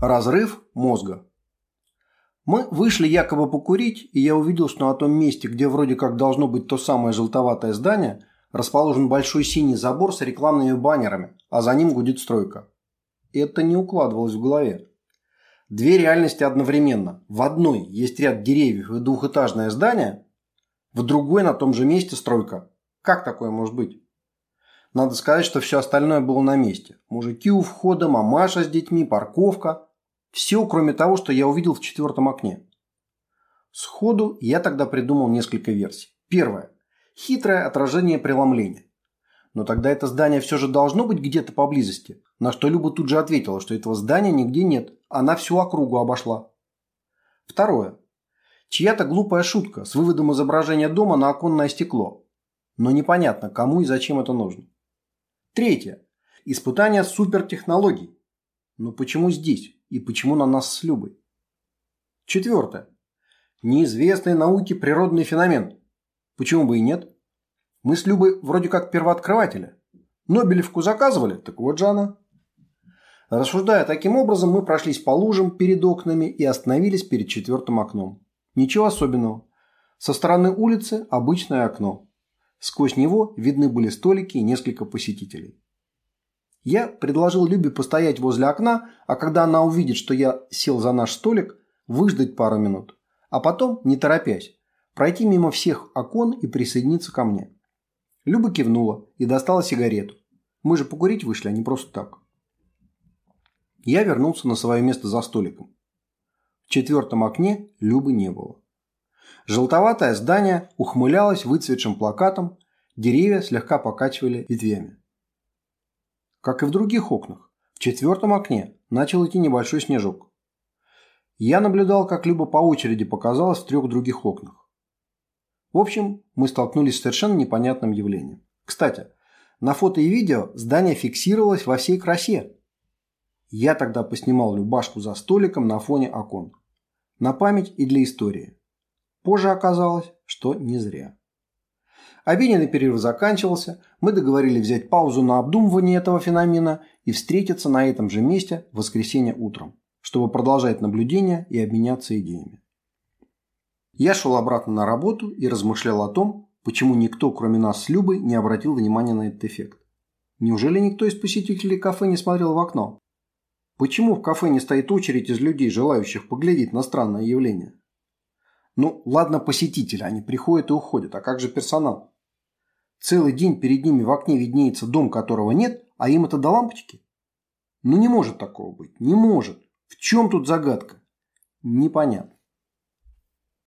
Разрыв мозга. Мы вышли якобы покурить, и я увидел, что на том месте, где вроде как должно быть то самое желтоватое здание, расположен большой синий забор с рекламными баннерами, а за ним гудит стройка. Это не укладывалось в голове. Две реальности одновременно. В одной есть ряд деревьев и двухэтажное здание, в другой на том же месте стройка. Как такое может быть? Надо сказать, что все остальное было на месте. Мужики у входа, мамаша с детьми, парковка. Все, кроме того, что я увидел в четвертом окне. Сходу я тогда придумал несколько версий. Первое. Хитрое отражение преломления. Но тогда это здание все же должно быть где-то поблизости. На что Люба тут же ответила, что этого здания нигде нет. Она всю округу обошла. Второе. Чья-то глупая шутка с выводом изображения дома на оконное стекло. Но непонятно, кому и зачем это нужно. Третье. Испытание супертехнологий. Но почему здесь? И почему на нас с Любой? Четвертое. Неизвестный науке природный феномен. Почему бы и нет? Мы с Любой вроде как первооткрыватели. Нобелевку заказывали, так вот же она. Рассуждая таким образом, мы прошлись по лужам перед окнами и остановились перед четвертым окном. Ничего особенного. Со стороны улицы обычное окно. Сквозь него видны были столики и несколько посетителей. Я предложил Любе постоять возле окна, а когда она увидит, что я сел за наш столик, выждать пару минут, а потом, не торопясь, пройти мимо всех окон и присоединиться ко мне. Люба кивнула и достала сигарету. Мы же покурить вышли, а не просто так. Я вернулся на свое место за столиком. В четвертом окне Любы не было. Желтоватое здание ухмылялось выцветшим плакатом, деревья слегка покачивали ветвями. Как и в других окнах, в четвертом окне начал идти небольшой снежок. Я наблюдал, как Люба по очереди показалась в трех других окнах. В общем, мы столкнулись с совершенно непонятным явлением. Кстати, на фото и видео здание фиксировалось во всей красе. Я тогда поснимал Любашку за столиком на фоне окон. На память и для истории. Позже оказалось, что не зря. Обеденный перерыв заканчивался, мы договорились взять паузу на обдумывание этого феномена и встретиться на этом же месте в воскресенье утром, чтобы продолжать наблюдения и обменяться идеями. Я шел обратно на работу и размышлял о том, почему никто, кроме нас с Любой, не обратил внимания на этот эффект. Неужели никто из посетителей кафе не смотрел в окно? Почему в кафе не стоит очередь из людей, желающих поглядеть на странное явление? Ну, ладно, посетители, они приходят и уходят, а как же персонал? Целый день перед ними в окне виднеется дом, которого нет, а им это до лампочки? Ну не может такого быть, не может. В чем тут загадка? Непонятно.